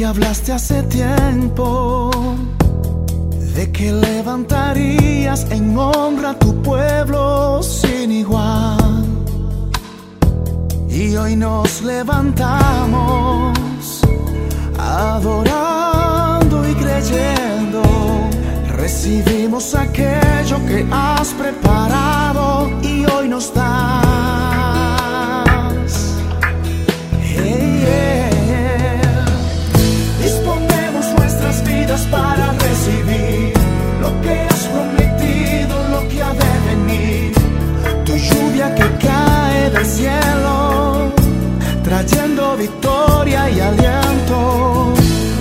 que hablaste hace tiempo, de que levantarías en honra tu pueblo sin igual. Y hoy nos levantamos adorando y creyendo. Recibimos aquello que has preparado y hoy nos das. Victoria y aliento.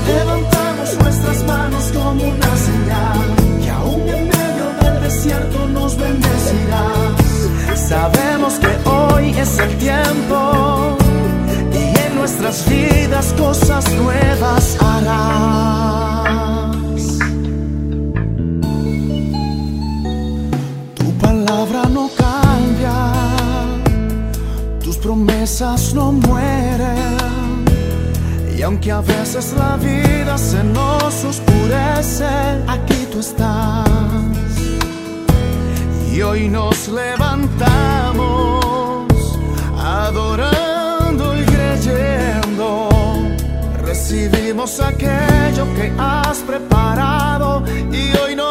Levantamos nuestras manos como una señal, y aún en medio del desierto nos bendecirás. Sabemos que hoy es el tiempo y en nuestras vidas cosas nuevas harás. Tu palabra no cambia, tus promesas no mueren aunque a veces la vida se nos oscurece, aquí tú estás. Y hoy nos levantamos adorando y creyendo. Recibimos aquello que has preparado y hoy nos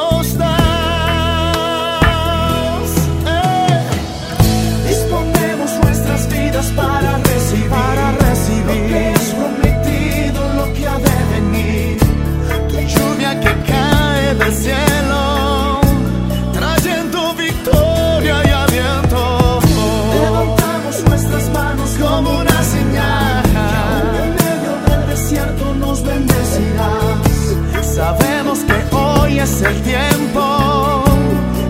es el tiempo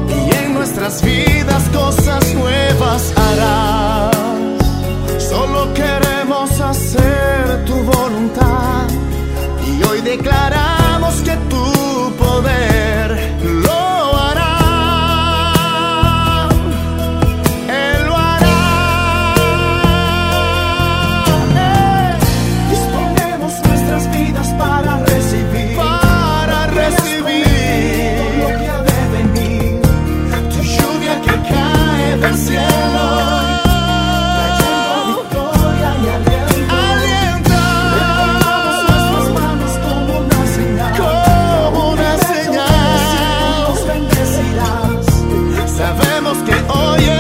y en nuestras vidas cosas nuevas hará. sabemos que hoy es